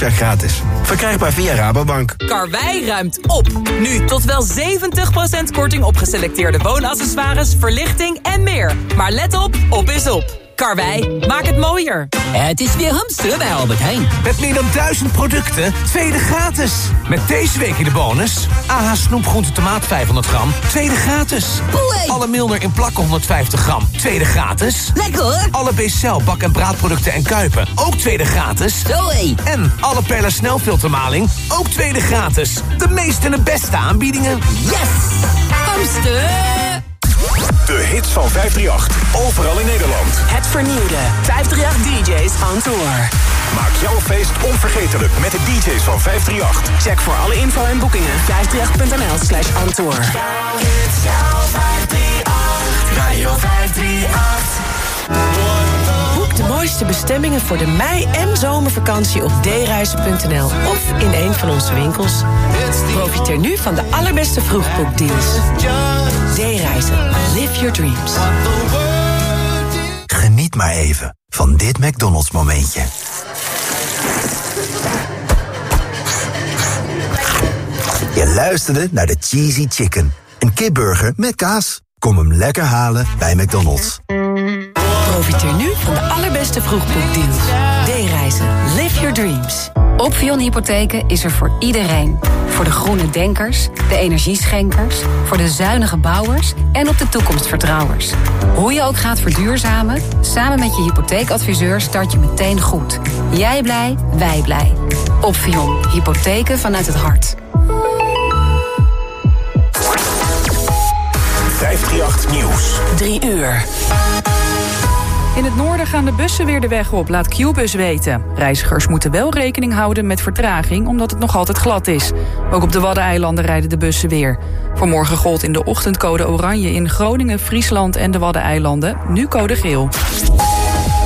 half gratis. Verkrijgbaar via Rabobank. Karwei ruimt op. Nu tot wel 70% korting op geselecteerde woonaccessoires, verlichting en meer. Maar let op, op is op. Karwei, maak het mooier. Het is weer hamster bij Albert Heijn. Met meer dan duizend producten, tweede gratis. Met deze week in de bonus... AH snoepgroente tomaat 500 gram, tweede gratis. Alle Milner in plakken 150 gram, tweede gratis. Lekker hoor. Alle Bcel bak- en braadproducten en kuipen, ook tweede gratis. Zoé. En alle Perla snelfiltermaling, ook tweede gratis. De meeste en de beste aanbiedingen. Yes! Hamster! De hits van 538. Overal in Nederland. Het vernieuwde 538 DJ's on tour. Maak jouw feest onvergetelijk met de DJ's van 538. Check voor alle info en boekingen 538.nl slash on tour. Radio 538. De mooiste bestemmingen voor de mei- en zomervakantie op dereizen.nl of in een van onze winkels. Profiteer nu van de allerbeste vroegboekdeals. D-reizen. Live your dreams. Geniet maar even van dit McDonald's momentje. Je luisterde naar de Cheesy Chicken. Een kipburger met kaas. Kom hem lekker halen bij McDonald's. Profiteer nu van de allerbeste vroegboekdeals. D-reizen. Live your dreams. Opvion Hypotheken is er voor iedereen. Voor de groene denkers, de energieschenkers, voor de zuinige bouwers en op de toekomstvertrouwers. Hoe je ook gaat verduurzamen, samen met je hypotheekadviseur start je meteen goed. Jij blij, wij blij. Opvion Hypotheken vanuit het hart. 538 Nieuws. 3 uur. In het noorden gaan de bussen weer de weg op, laat Qbus weten. Reizigers moeten wel rekening houden met vertraging, omdat het nog altijd glad is. Ook op de Waddeneilanden rijden de bussen weer. Vanmorgen gold in de ochtend code oranje in Groningen, Friesland en de Waddeneilanden. Nu code geel.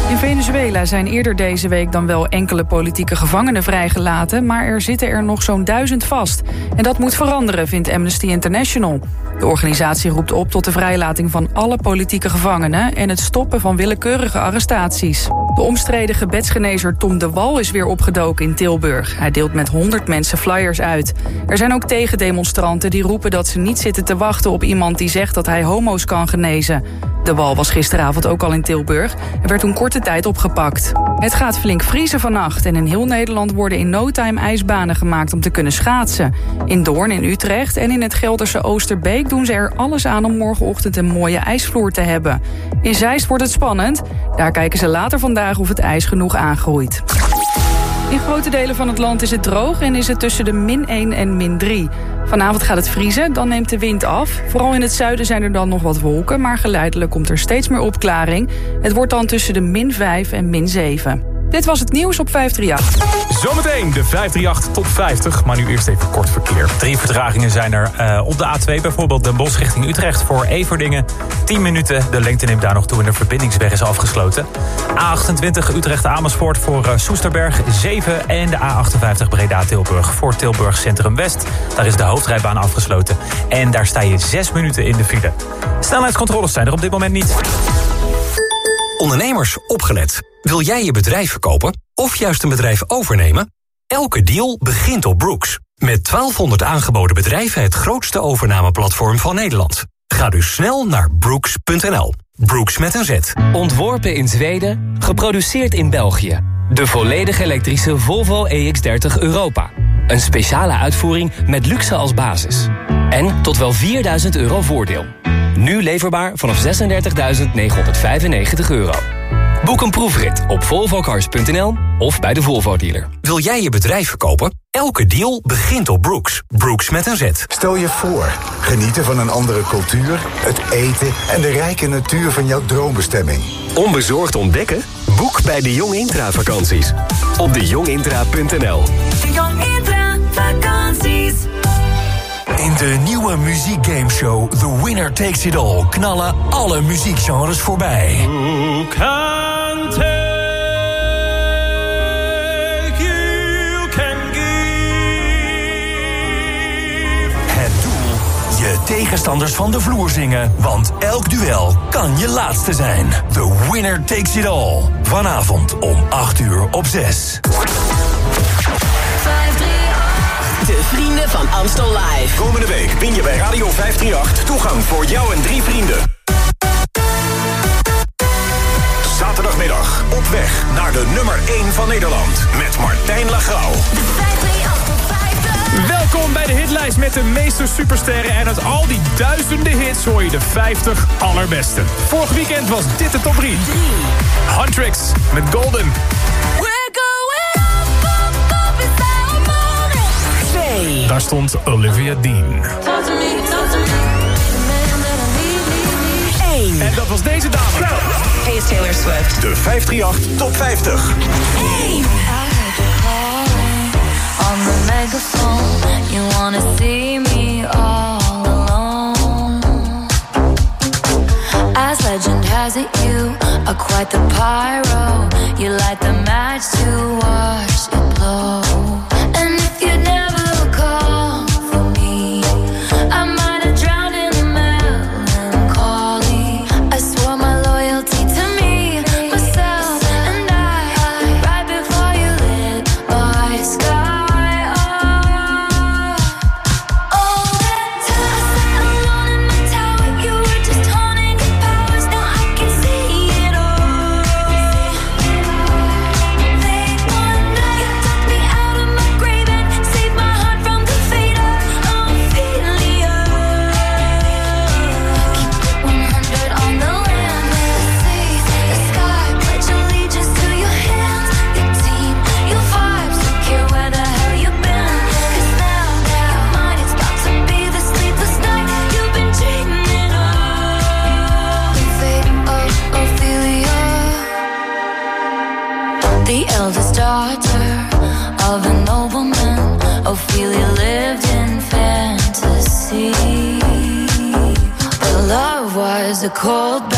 In Venezuela zijn eerder deze week dan wel enkele politieke gevangenen vrijgelaten, maar er zitten er nog zo'n duizend vast. En dat moet veranderen, vindt Amnesty International. De organisatie roept op tot de vrijlating van alle politieke gevangenen en het stoppen van willekeurige arrestaties. De omstreden gebedsgenezer Tom de Wal is weer opgedoken in Tilburg. Hij deelt met 100 mensen flyers uit. Er zijn ook tegendemonstranten die roepen dat ze niet zitten te wachten op iemand die zegt dat hij homo's kan genezen. De Wal was gisteravond ook al in Tilburg en werd toen korte tijd opgepakt. Het gaat flink vriezen vannacht en in heel Nederland worden in no time ijsbanen gemaakt om te kunnen schaatsen. In Doorn in Utrecht en in het Gelderse Oosterbeek doen ze er alles aan om morgenochtend een mooie ijsvloer te hebben. In Zeist wordt het spannend. Daar kijken ze later vandaag of het ijs genoeg aangroeit. In grote delen van het land is het droog en is het tussen de min 1 en min 3. Vanavond gaat het vriezen, dan neemt de wind af. Vooral in het zuiden zijn er dan nog wat wolken, maar geleidelijk komt er steeds meer opklaring. Het wordt dan tussen de min 5 en min 7. Dit was het nieuws op 538. Zometeen de 538 top 50, maar nu eerst even kort verkeer. Drie vertragingen zijn er uh, op de A2, bijvoorbeeld Den Bosch richting Utrecht voor Everdingen. 10 minuten, de lengte neemt daar nog toe en de verbindingsweg is afgesloten. A28 Utrecht-Amersfoort voor uh, Soesterberg 7 en de A58 Breda-Tilburg voor Tilburg Centrum West. Daar is de hoofdrijbaan afgesloten en daar sta je 6 minuten in de file. Snelheidscontroles zijn er op dit moment niet. Ondernemers, opgelet. Wil jij je bedrijf verkopen of juist een bedrijf overnemen? Elke deal begint op Brooks. Met 1200 aangeboden bedrijven het grootste overnameplatform van Nederland. Ga dus snel naar brooks.nl. Brooks met een Z. Ontworpen in Zweden, geproduceerd in België. De volledig elektrische Volvo EX30 Europa. Een speciale uitvoering met luxe als basis. En tot wel 4000 euro voordeel. Nu leverbaar vanaf 36.995 euro. Boek een proefrit op volvocars.nl of bij de Volvo dealer. Wil jij je bedrijf verkopen? Elke deal begint op Brooks. Brooks met een Z. Stel je voor, genieten van een andere cultuur, het eten en de rijke natuur van jouw droombestemming. Onbezorgd ontdekken? Boek bij de Jong Intra vakanties. Op dejongintra.nl In de nieuwe muziekgameshow The Winner Takes It All knallen alle muziekgenres voorbij. Who can take you can give. Het doel, je tegenstanders van de vloer zingen. Want elk duel kan je laatste zijn. The Winner Takes It All. Vanavond om 8 uur op 6. Vrienden van Amstel Live. Komende week win je bij Radio 538 toegang voor jou en drie vrienden. Zaterdagmiddag op weg naar de nummer 1 van Nederland met Martijn Lagrouw. Welkom bij de hitlijst met de meeste supersterren. En uit al die duizenden hits hoor je de 50 allerbeste. Vorig weekend was dit de top 3. Huntrix met Golden. Daar stond Olivia Dean. En dat was deze dame. Hey, is Taylor Swift. De 538 Top 50. On the megaphone, you wanna see me all alone. As legend has it, you are quite the pyro. You light the match to watch it blow. A cold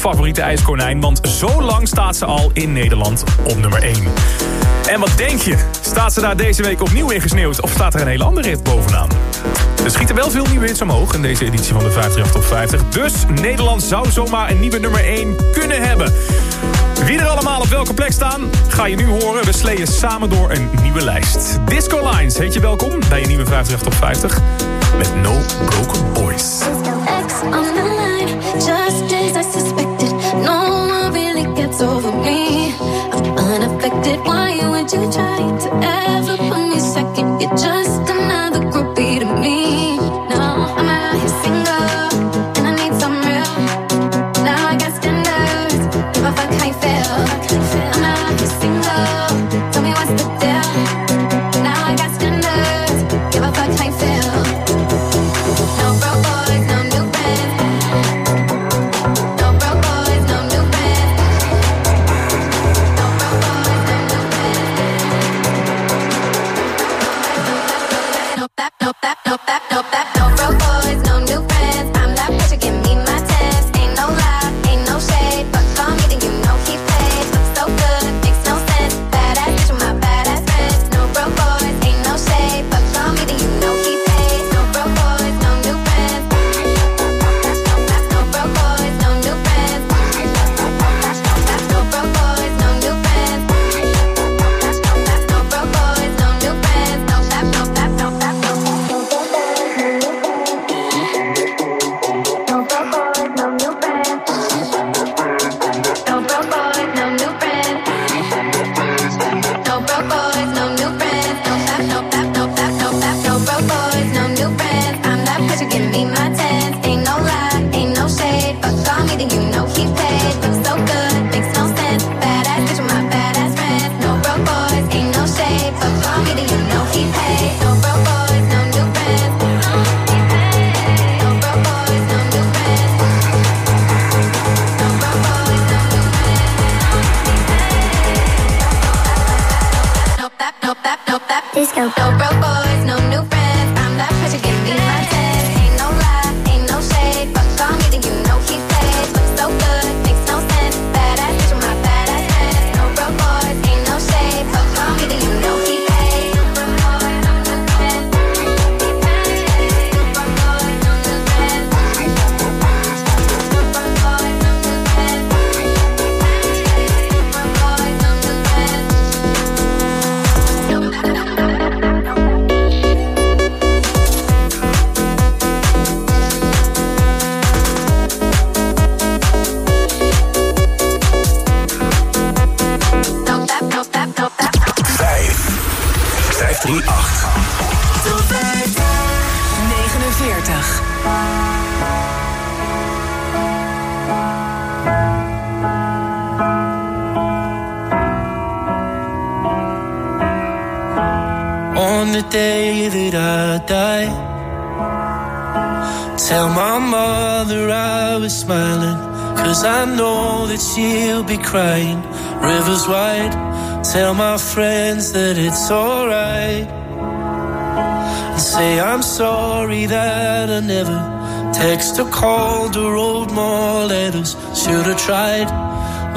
favoriete ijskonijn... want zo lang staat ze al in Nederland op nummer 1. En wat denk je? Staat ze daar deze week opnieuw in gesneeuwd... of staat er een hele andere hit bovenaan? Er schieten wel veel nieuwe hits omhoog in deze editie van de 538 Top 50. Dus Nederland zou zomaar een nieuwe nummer 1 kunnen hebben. Wie er allemaal op welke plek staan, ga je nu horen. We sleeën samen door een nieuwe lijst. Disco Lines heet je welkom bij je nieuwe 538 Top 50. Met No Broken Boys. X on the line, just as I suspected. No one really gets over me. I'm unaffected. Why would you try tried,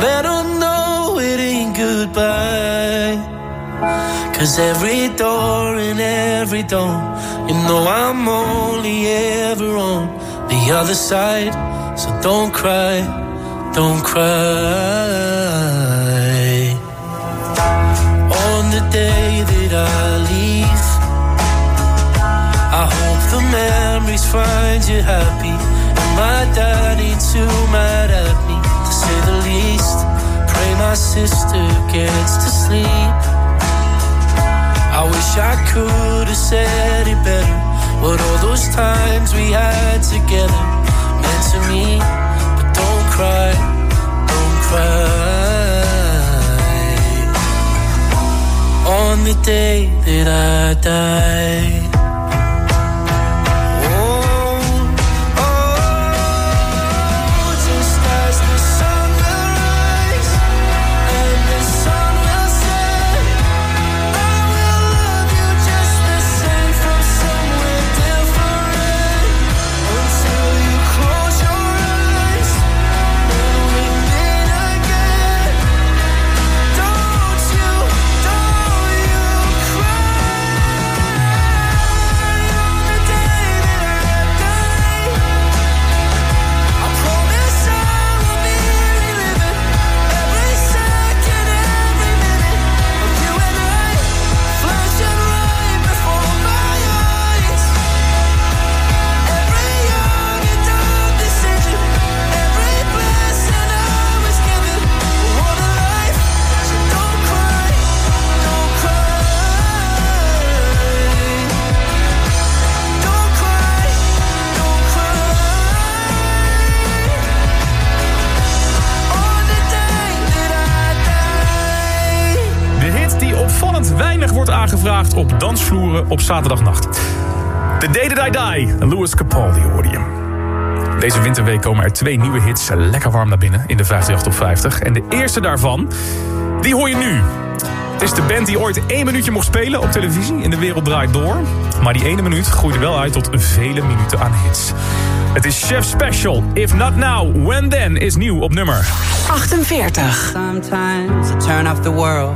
let her know it ain't goodbye. Cause every door and every dawn, you know I'm only ever on the other side. So don't cry, don't cry. On the day that I leave, I hope the memories find you happy. And my dad ain't too My sister gets to sleep. I wish I could have said it better. What all those times we had together meant to me. But don't cry, don't cry. On the day that I die. Weinig wordt aangevraagd op dansvloeren op zaterdagnacht. The Day That I Die, Louis Capaldi hoorde je. Deze winterweek komen er twee nieuwe hits lekker warm naar binnen in de 58 op 50. En de eerste daarvan, die hoor je nu. Het is de band die ooit één minuutje mocht spelen op televisie in De Wereld Draait Door. Maar die ene minuut groeide wel uit tot vele minuten aan hits. Het is Chef Special, If Not Now, When Then is nieuw op nummer 48. Sometimes I turn off the world,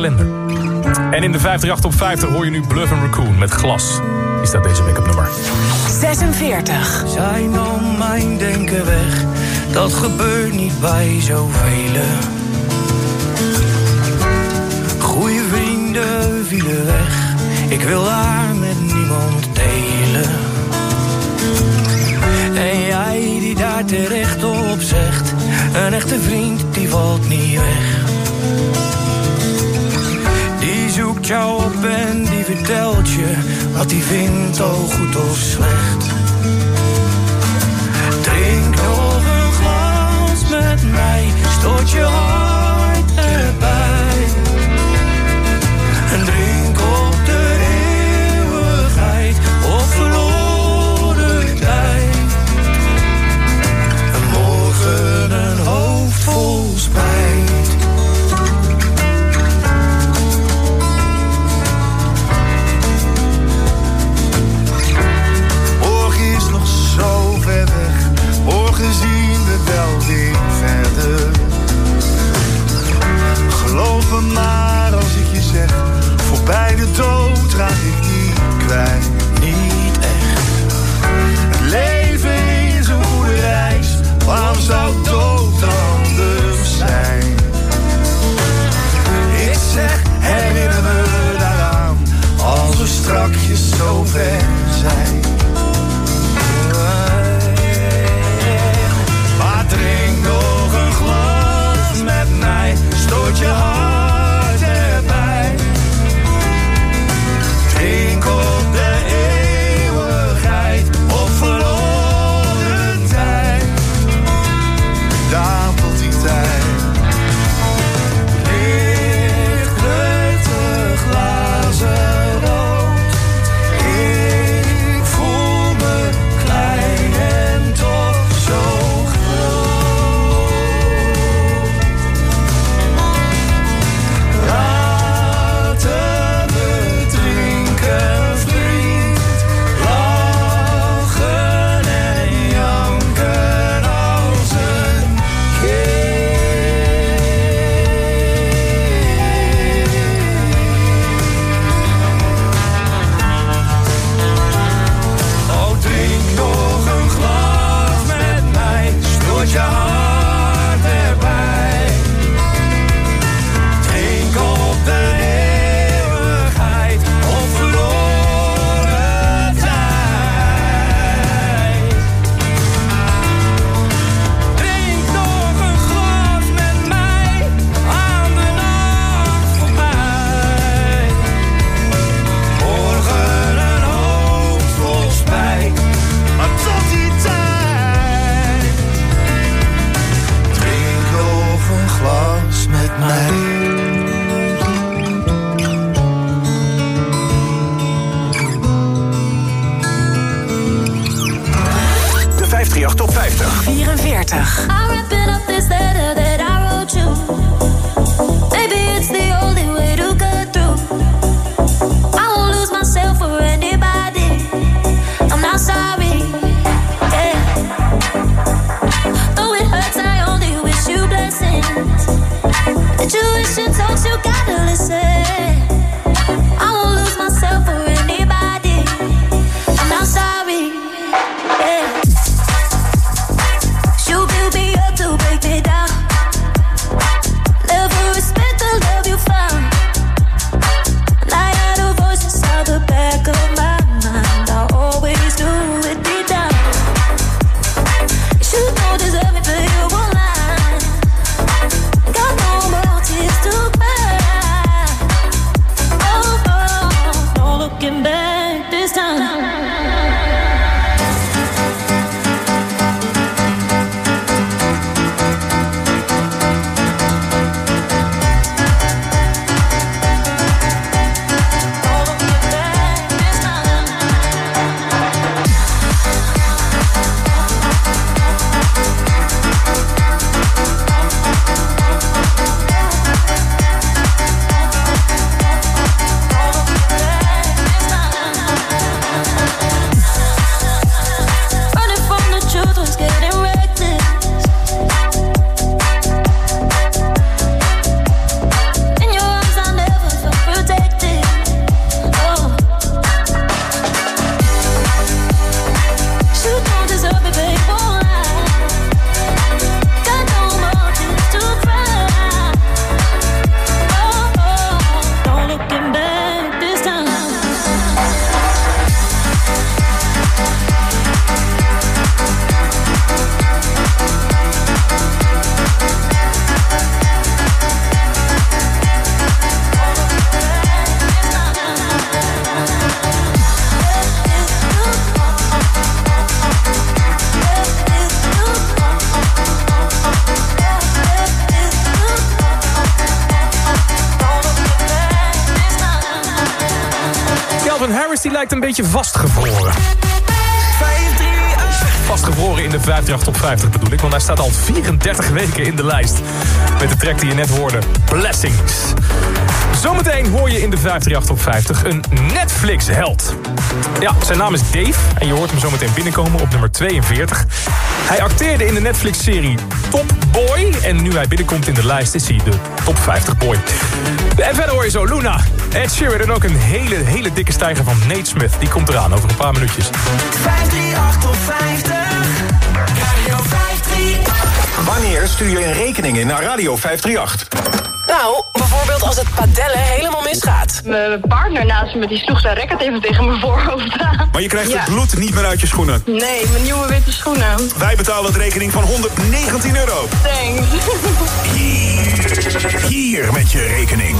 En in de 538 op 50 hoor je nu Bluff and Raccoon met glas. Die staat deze week op nummer 46. Zijn om mijn denken weg, dat gebeurt niet bij zoveel. Goeie vrienden vielen weg, ik wil haar met niemand delen. En jij die daar terecht op zegt, een echte vriend die valt niet weg jou op en die vertelt je wat hij vindt, al goed of slecht. Drink nog een glas met mij, stoot je hart. Een beetje vastgevroren. Vastgevroren in de 538 top 50 bedoel ik, want hij staat al 34 weken in de lijst. Met de track die je net hoorde, Blessings. Zometeen hoor je in de 538 top 50 een Netflix-held. Ja, zijn naam is Dave en je hoort hem zometeen binnenkomen op nummer 42. Hij acteerde in de Netflix-serie Top Boy. En nu hij binnenkomt in de lijst is hij de top 50 boy. En verder hoor je zo Luna, Ed Sheeran en ook een hele, hele dikke stijger van Nate Smith. Die komt eraan over een paar minuutjes. 538 op 50. Radio 538. Wanneer stuur je een rekening in naar Radio 538? Nou, bijvoorbeeld als het padellen helemaal misgaat. Mijn partner naast me die sloeg zijn racket even tegen mijn voorhoofd aan. Maar je krijgt Ja. het bloed niet meer uit je schoenen. Nee, mijn nieuwe witte schoenen. Wij betalen een rekening van 119 euro. Thanks. Hier, hier met je rekening.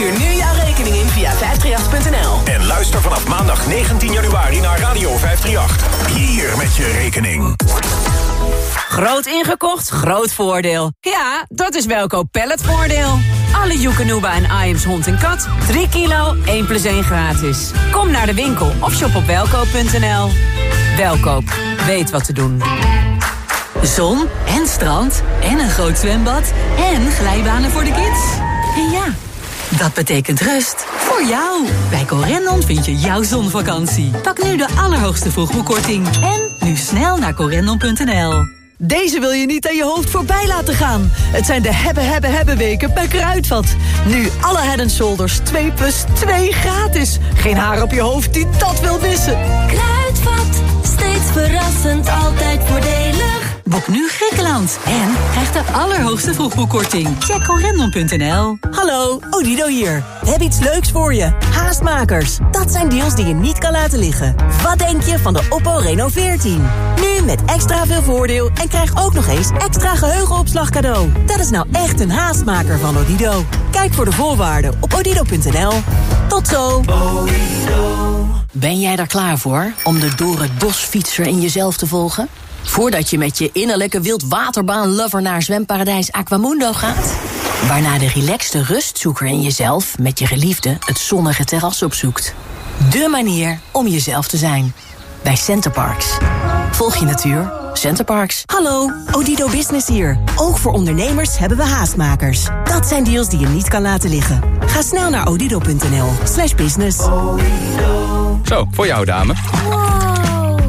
Stuur nu jouw rekening in via 538.nl. En luister vanaf maandag 19 januari naar Radio 538. Hier met je rekening. Groot ingekocht, groot voordeel. Ja, dat is Welkoop Palletvoordeel. Alle Joekanuba en Iams hond en kat. 3 kilo, 1 plus 1 gratis. Kom naar de winkel of shop op welkoop.nl. Welkoop, weet wat te doen. Zon en strand en een groot zwembad en glijbanen voor de kids. En ja, dat betekent rust voor jou. Bij Corendon vind je jouw zonvakantie. Pak nu de allerhoogste vroegboekkorting. En nu snel naar corendon.nl. Deze wil je niet aan je hoofd voorbij laten gaan. Het zijn de hebben, hebben, hebben weken bij Kruidvat. Nu alle Head Shoulders 2 plus 2 gratis. Geen haar op je hoofd die dat wil missen. Kruidvat, steeds verrassend, altijd voordelig. Boek nu Griekenland en krijg de allerhoogste vroegboekkorting. Check corendon.nl. Hallo, Odido hier. We hebben iets leuks voor je. Haastmakers. Dat zijn deals die je niet kan laten liggen. Wat denk je van de Oppo Reno 14? Nu met extra veel voordeel en krijg ook nog eens extra geheugenopslag cadeau. Dat is nou echt een haastmaker van Odido. Kijk voor de voorwaarden op odido.nl. Tot zo. Ben jij er klaar voor om de door het bos fietser in jezelf te volgen? Voordat je met je innerlijke wildwaterbaan-lover naar zwemparadijs Aquamundo gaat? Waarna de relaxte rustzoeker in jezelf met je geliefde het zonnige terras opzoekt. De manier om jezelf te zijn. Bij Centerparks. Volg je natuur. Centerparks. Hallo, Odido Business hier. Ook voor ondernemers hebben we haastmakers. Dat zijn deals die je niet kan laten liggen. Ga snel naar odido.nl slash business. Zo, voor jou dame.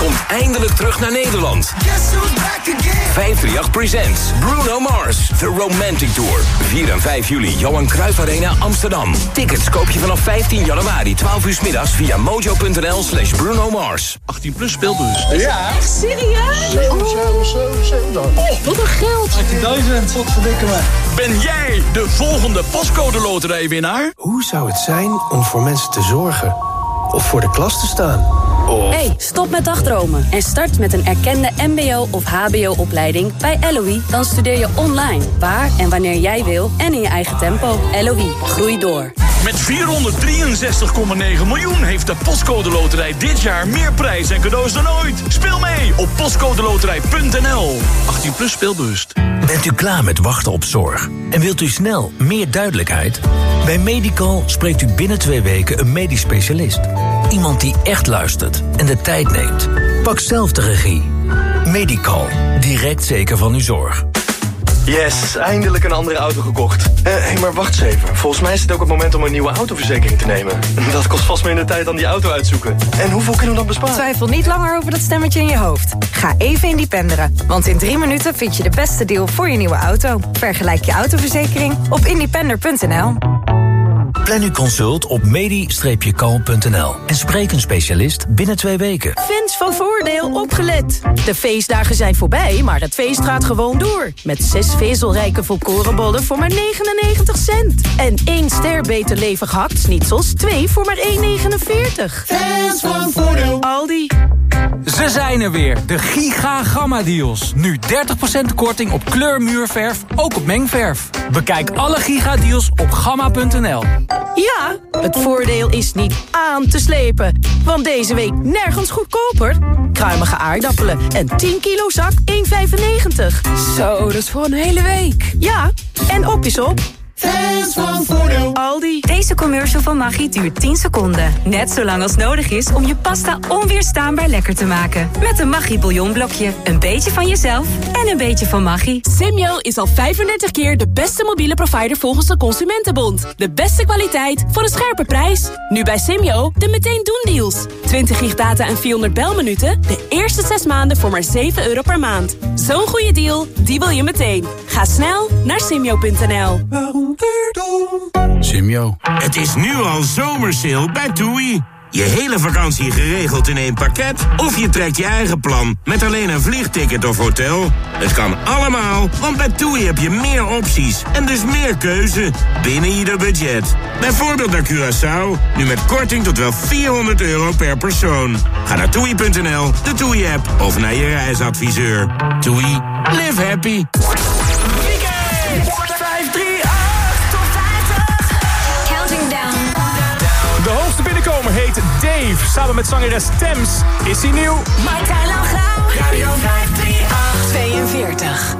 Komt eindelijk terug naar Nederland. 538 Presents Bruno Mars, The Romantic Tour. 4 en 5 juli, Johan Cruijff Arena, Amsterdam. Tickets koop je vanaf 15 januari, 12 uur 's middags via mojo.nl slash Bruno Mars. 18 plus speelbus. Ja. Echt serieus? Oh, wat een geld. 18.000. Wat verdikken me. Ben jij de volgende postcode loterijwinnaar? Hoe zou het zijn om voor mensen te zorgen? Of voor de klas te staan? Of... Hey, stop met dagdromen en start met een erkende mbo- of hbo-opleiding bij LOE. Dan studeer je online, waar en wanneer jij wil en in je eigen tempo. LOE, groei door. Met 463,9 miljoen heeft de Postcode Loterij dit jaar meer prijs en cadeaus dan ooit. Speel mee op postcodeloterij.nl. 18 plus speelbewust. Bent u klaar met wachten op zorg? En wilt u snel meer duidelijkheid? Bij Medical spreekt u binnen twee weken een medisch specialist. Iemand die echt luistert en de tijd neemt. Pak zelf de regie. Medical, direct zeker van uw zorg. Yes, eindelijk een andere auto gekocht. Hé, hey, maar wacht eens even. Volgens mij is het ook het moment om een nieuwe autoverzekering te nemen. Dat kost vast minder tijd dan die auto uitzoeken. En hoeveel kunnen we dan besparen? Twijfel niet langer over dat stemmetje in je hoofd. Ga even independeren, want in drie minuten vind je de beste deal voor je nieuwe auto. Vergelijk je autoverzekering op independer.nl. Plan uw consult op medi-call.nl en spreek een specialist binnen twee weken. Fans van Voordeel opgelet. De feestdagen zijn voorbij, maar het feest gaat gewoon door. Met zes vezelrijke volkorenbollen voor maar 99 cent. En één ster beter levig hakt-snitsels, twee voor maar 1,49. Fans van Voordeel. Aldi. Ze zijn er weer, de Giga Gamma Deals. Nu 30% korting op kleurmuurverf, ook op mengverf. Bekijk alle Giga Deals op gamma.nl. Ja, het voordeel is niet aan te slepen. Want deze week nergens goedkoper. Kruimige aardappelen en 10 kilo zak 1,95. Zo, dat is voor een hele week. Ja, en op is op. Fans van Voordeel. Aldi. Deze commercial van Maggi duurt 10 seconden. Net zo lang als nodig is om je pasta onweerstaanbaar lekker te maken. Met een Maggi bouillonblokje. Een beetje van jezelf en een beetje van Maggi. Simyo is al 35 keer de beste mobiele provider volgens de Consumentenbond. De beste kwaliteit voor een scherpe prijs. Nu bij Simyo de meteen doen deals. 20 gig data en 400 belminuten. De eerste 6 maanden voor maar 7 euro per maand. Zo'n goede deal, die wil je meteen. Ga snel naar simyo.nl. Simio. Het is nu al zomersale bij TUI. Je hele vakantie geregeld in één pakket? Of je trekt je eigen plan met alleen een vliegticket of hotel? Het kan allemaal, want bij TUI heb je meer opties en dus meer keuze binnen ieder budget. Bijvoorbeeld naar Curaçao, nu met korting tot wel 400 euro per persoon. Ga naar toei.nl, de TUI-app of naar je reisadviseur. TUI, live happy. Binnenkomer heet Dave. Samen met zangeres Thames is hij nieuw. Martijn Langauw. Radio 538. 42.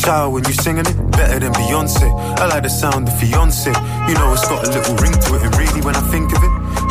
Shower when you're singing it, better than Beyonce. I like the sound of fiance. You know it's got a little ring to it, and really when I think of it,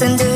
and do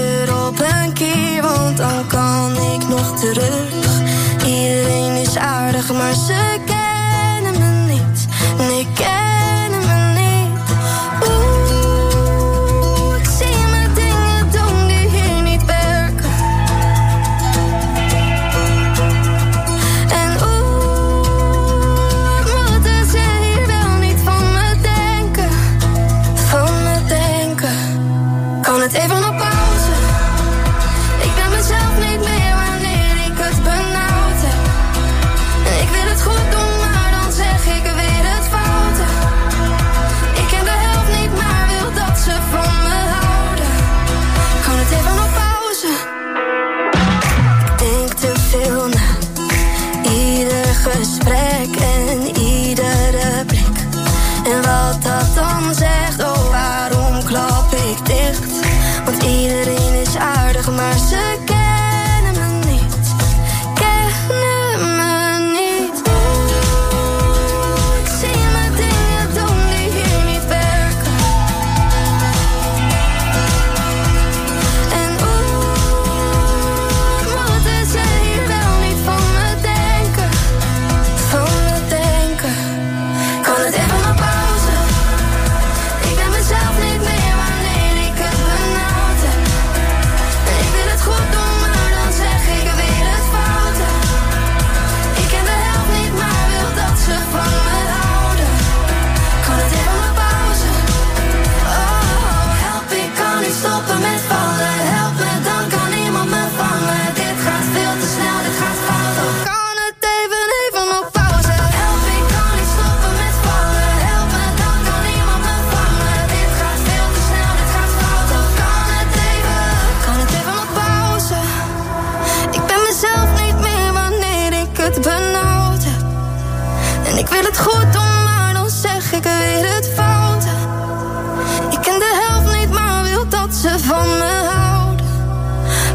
ze van me houdt,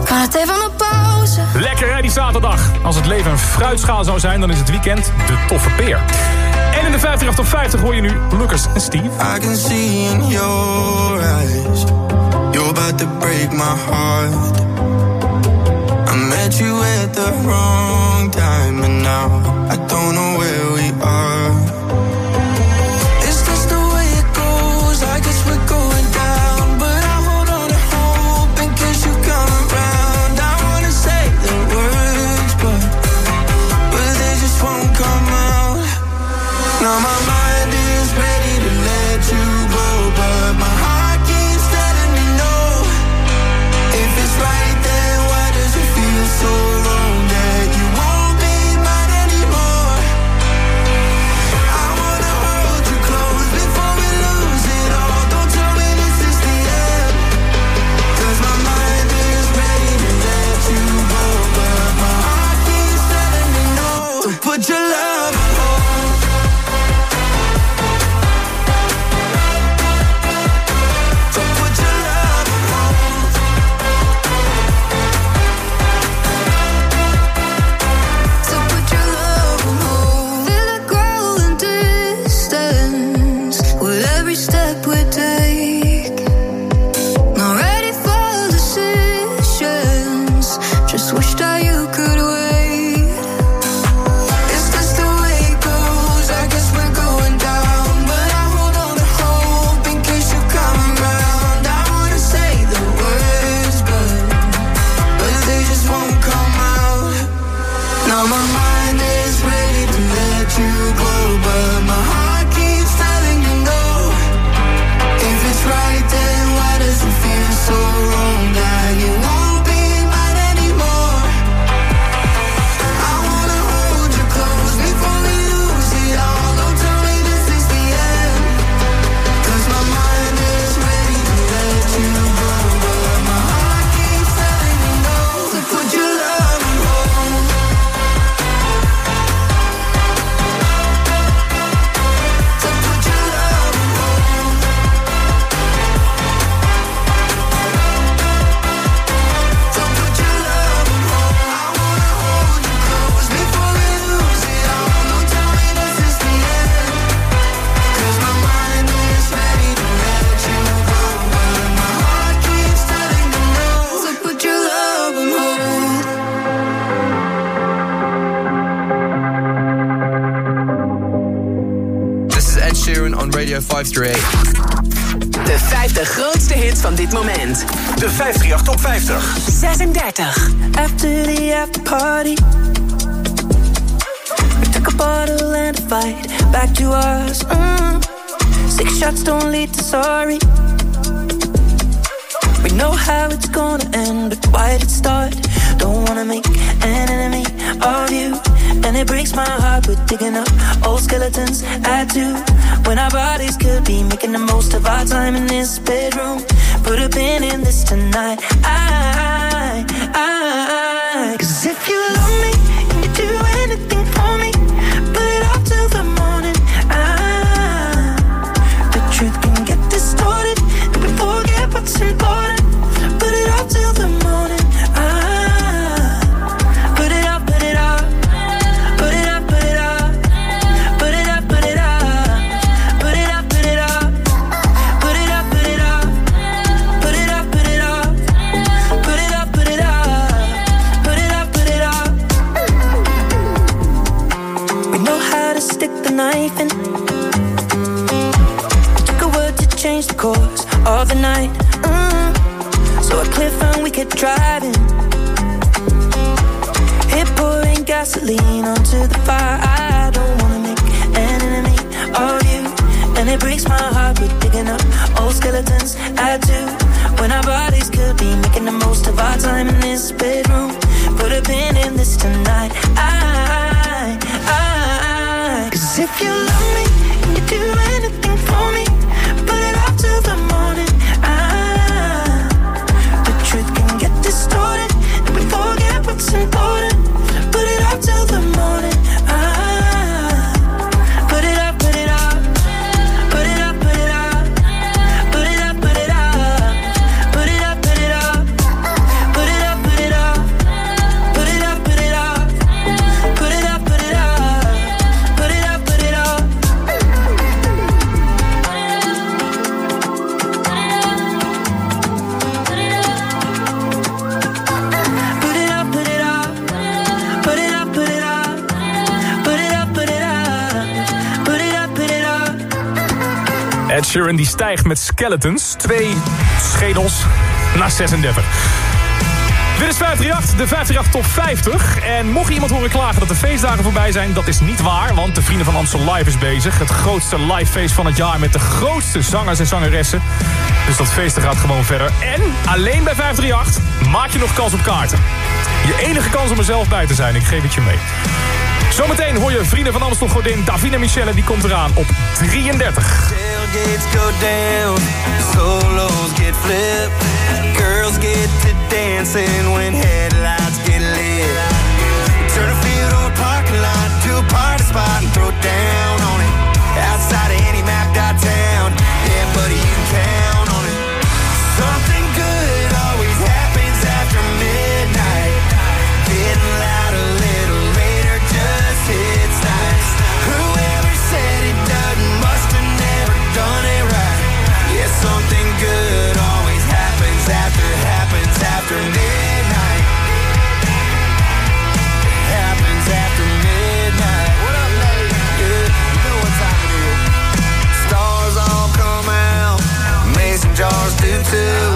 kan het even een pauze. Lekker hè, die zaterdag. Als het leven een fruitschaal zou zijn, dan is het weekend de toffe peer. En in de 50 of 50 hoor je nu Lucas en Steve. I can see in your eyes, you're about to break my heart. I met you at the wrong time and now I don't know skeletons. Twee schedels na 36. Dit is 538, de 538 top 50. En mocht iemand horen klagen dat de feestdagen voorbij zijn, dat is niet waar. Want de Vrienden van Amstel Live is bezig. Het grootste livefeest van het jaar met de grootste zangers en zangeressen. Dus dat feest gaat gewoon verder. En alleen bij 538 maak je nog kans op kaarten. Je enige kans om er zelf bij te zijn, ik geef het je mee. Zometeen hoor je vrienden van Amstel Gordin, Davina Michelle. Die komt eraan op 33. Outside any to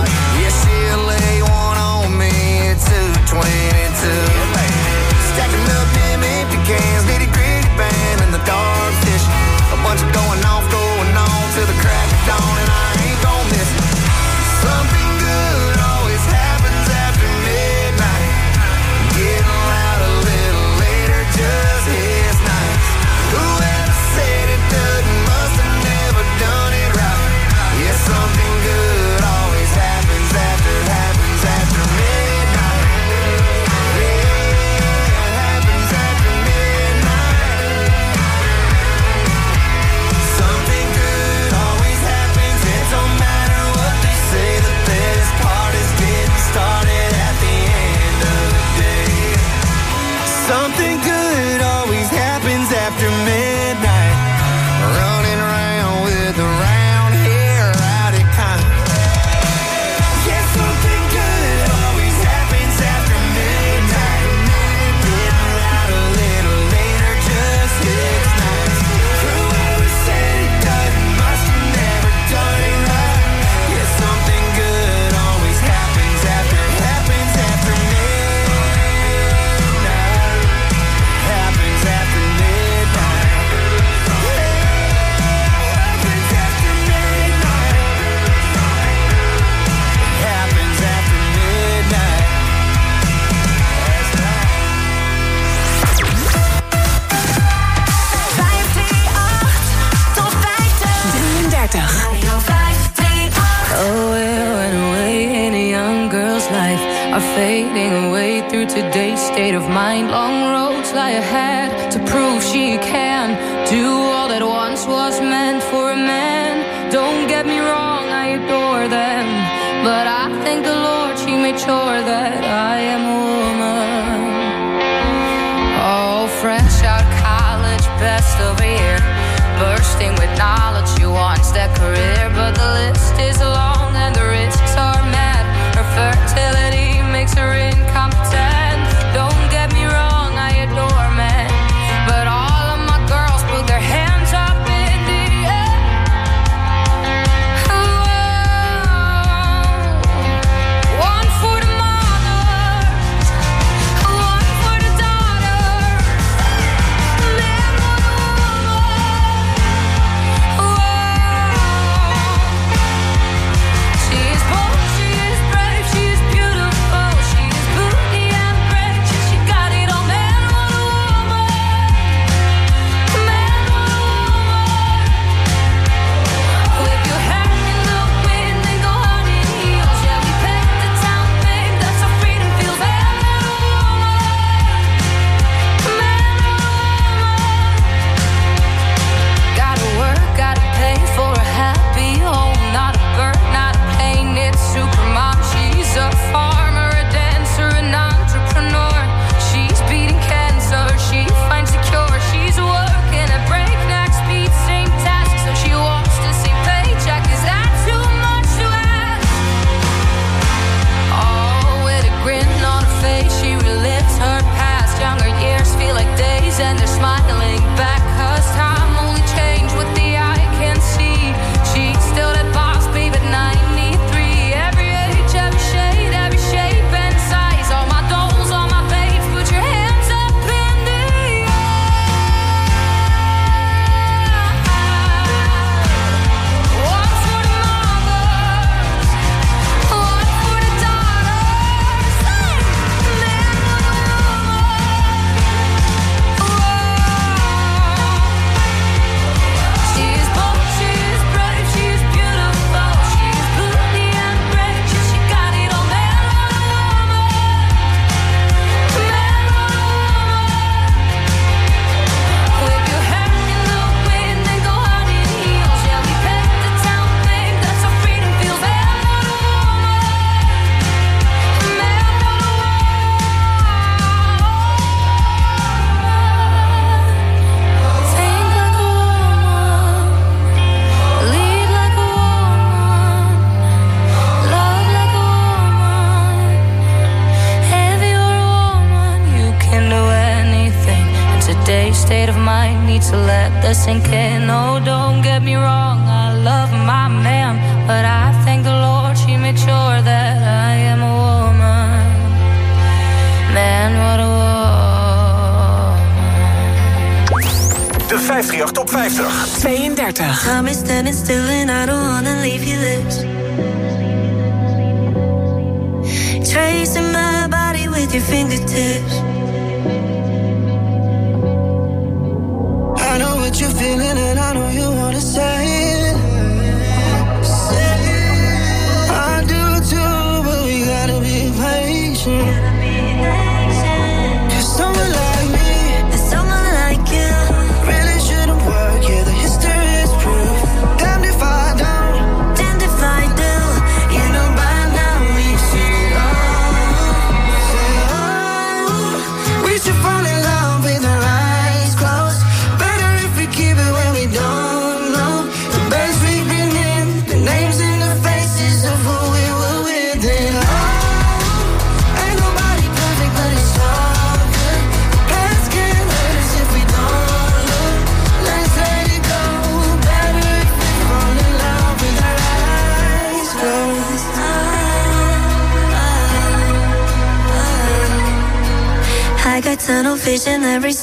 32. Time is standing still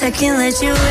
vision every second, let you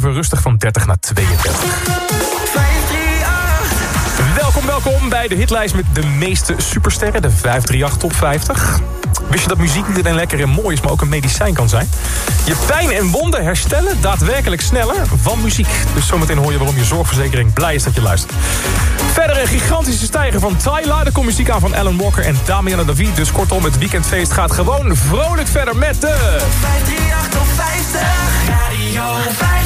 schuiven rustig van 30 naar 32. Welkom, welkom bij de hitlijst met de meeste supersterren, de 538 Top 50. Wist je dat muziek niet alleen lekker en mooi is, maar ook een medicijn kan zijn? Je pijn en wonden herstellen daadwerkelijk sneller van muziek. Dus zometeen hoor je waarom je zorgverzekering blij is dat je luistert. Verder een gigantische stijger van Tyla. Er komt muziek aan van Alan Walker en Damiana David. Dus kortom, het weekendfeest gaat gewoon vrolijk verder met de... 538 op 50. Radio 538.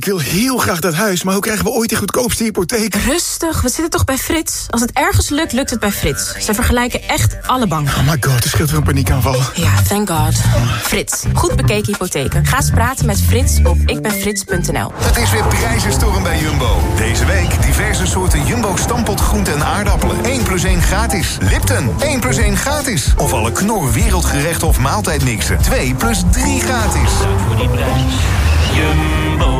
Ik wil heel graag dat huis, maar hoe krijgen we ooit die goedkoopste hypotheek? Rustig, we zitten toch bij Frits? Als het ergens lukt, lukt het bij Frits. Ze vergelijken echt alle banken. Oh my god, er scheelt weer een paniekaanval. Ja, thank god. Frits, goed bekeken hypotheken. Ga eens praten met Frits op ikbenfrits.nl. Het is weer prijzenstorm bij Jumbo. Deze week diverse soorten Jumbo stampot groenten en aardappelen. 1 plus 1 gratis. Lipton, 1 plus 1 gratis. Of alle knor wereldgerechten of maaltijdmixen. 2 plus 3 gratis. Voor die prijs. Jumbo.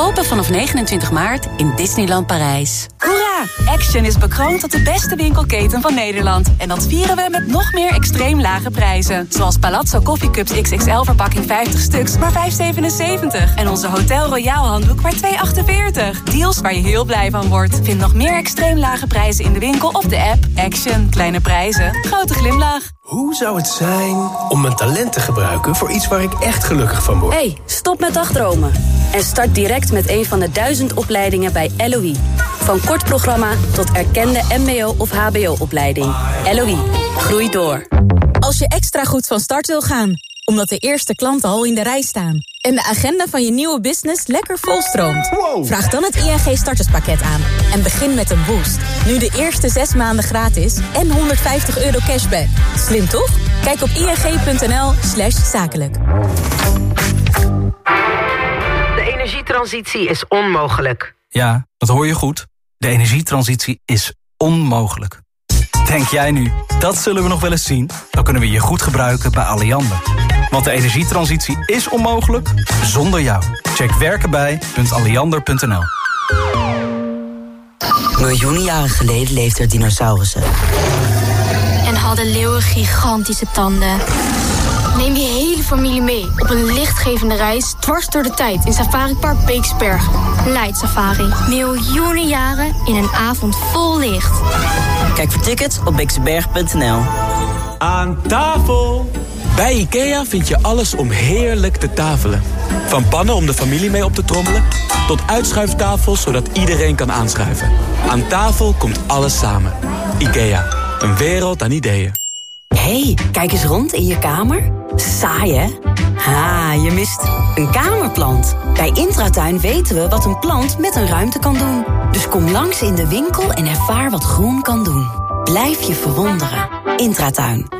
Open vanaf 29 maart in Disneyland Parijs. Hoera! Action is bekroond tot de beste winkelketen van Nederland. En dat vieren we met nog meer extreem lage prijzen. Zoals Palazzo Coffee Cups XXL verpakking 50 stuks, maar 5,77. En onze Hotel Royal handdoek maar 2,48. Deals waar je heel blij van wordt. Vind nog meer extreem lage prijzen in de winkel of de app. Action. Kleine prijzen. Grote glimlach. Hoe zou het zijn om mijn talent te gebruiken voor iets waar ik echt gelukkig van word? hey, stop met dagdromen. En start direct met een van de duizend opleidingen bij LOE. Van kort programma tot erkende mbo- of hbo-opleiding. LOE. Groei door. Als je extra goed van start wil gaan, omdat de eerste klanten al in de rij staan... en de agenda van je nieuwe business lekker volstroomt... vraag dan het ING starterspakket aan en begin met een boost. Nu de eerste zes maanden gratis en 150 euro cashback. Slim toch? Kijk op ing.nl slash zakelijk. De energietransitie is onmogelijk. Ja, dat hoor je goed. De energietransitie is onmogelijk. Denk jij nu, dat zullen we nog wel eens zien? Dan kunnen we je goed gebruiken bij Alliander. Want de energietransitie is onmogelijk zonder jou. Check werkenbij.alliander.nl Miljoenen jaren geleden leefden er dinosaurussen. En hadden leeuwen gigantische tanden. Neem je hele familie mee op een lichtgevende reis dwars door de tijd in Safari Park Beeksberg. Light Safari. Miljoenen jaren in een avond vol licht. Kijk voor tickets op beeksberg.nl. Aan tafel! Bij IKEA vind je alles om heerlijk te tafelen. Van pannen om de familie mee op te trommelen... tot uitschuiftafels zodat iedereen kan aanschuiven. Aan tafel komt alles samen. IKEA, een wereld aan ideeën. hey, kijk eens rond in je kamer. Saai, hè? Ha, je mist een kamerplant. Bij Intratuin weten we wat een plant met een ruimte kan doen. Dus kom langs in de winkel en ervaar wat groen kan doen. Blijf je verwonderen. Intratuin.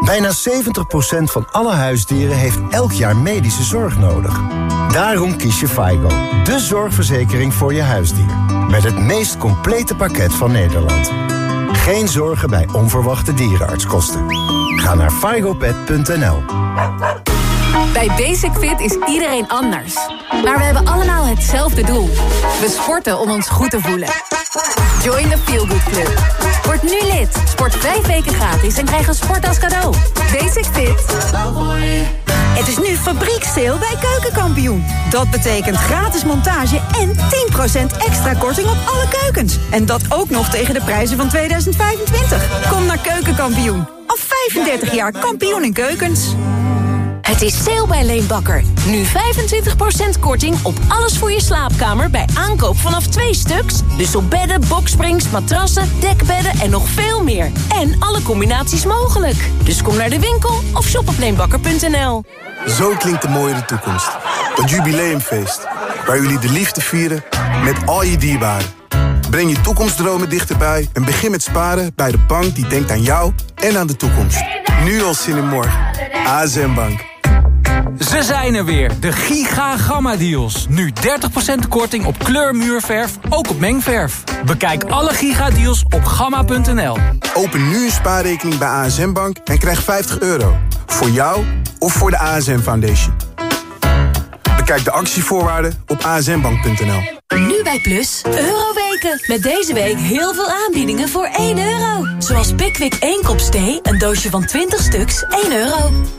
Bijna 70% van alle huisdieren heeft elk jaar medische zorg nodig. Daarom kies je FIGO, de zorgverzekering voor je huisdier. Met het meest complete pakket van Nederland. Geen zorgen bij onverwachte dierenartskosten. Ga naar figopet.nl. Bij Basic Fit is iedereen anders. Maar we hebben allemaal hetzelfde doel. We sporten om ons goed te voelen. Join the Feel Good Club. Word nu lid. Sport vijf weken gratis en krijg een sport als cadeau. Basic Fit. Het is nu fabrieksteel bij Keukenkampioen. Dat betekent gratis montage en 10% extra korting op alle keukens. En dat ook nog tegen de prijzen van 2025. Kom naar Keukenkampioen. Al 35 jaar kampioen in keukens. Het is sale bij Leenbakker. Nu 25% korting op alles voor je slaapkamer bij aankoop vanaf twee stuks. Dus op bedden, boksprings, matrassen, dekbedden en nog veel meer. En alle combinaties mogelijk. Dus kom naar de winkel of shop op leenbakker.nl. Zo klinkt de mooie toekomst. Het jubileumfeest. Waar jullie de liefde vieren met al je dierbaren. Breng je toekomstdromen dichterbij en begin met sparen bij de bank die denkt aan jou en aan de toekomst. Nu al zin in morgen. ASM Bank. Ze zijn er weer, de Giga Gamma Deals. Nu 30% korting op kleurmuurverf, ook op mengverf. Bekijk alle Giga Deals op gamma.nl. Open nu een spaarrekening bij ASM Bank en krijg 50 euro. Voor jou of voor de ASM Foundation. Bekijk de actievoorwaarden op asmbank.nl. Nu bij Plus, Euroweken. Met deze week heel veel aanbiedingen voor 1 euro. Zoals Pickwick 1 kop thee, een doosje van 20 stuks, 1 euro.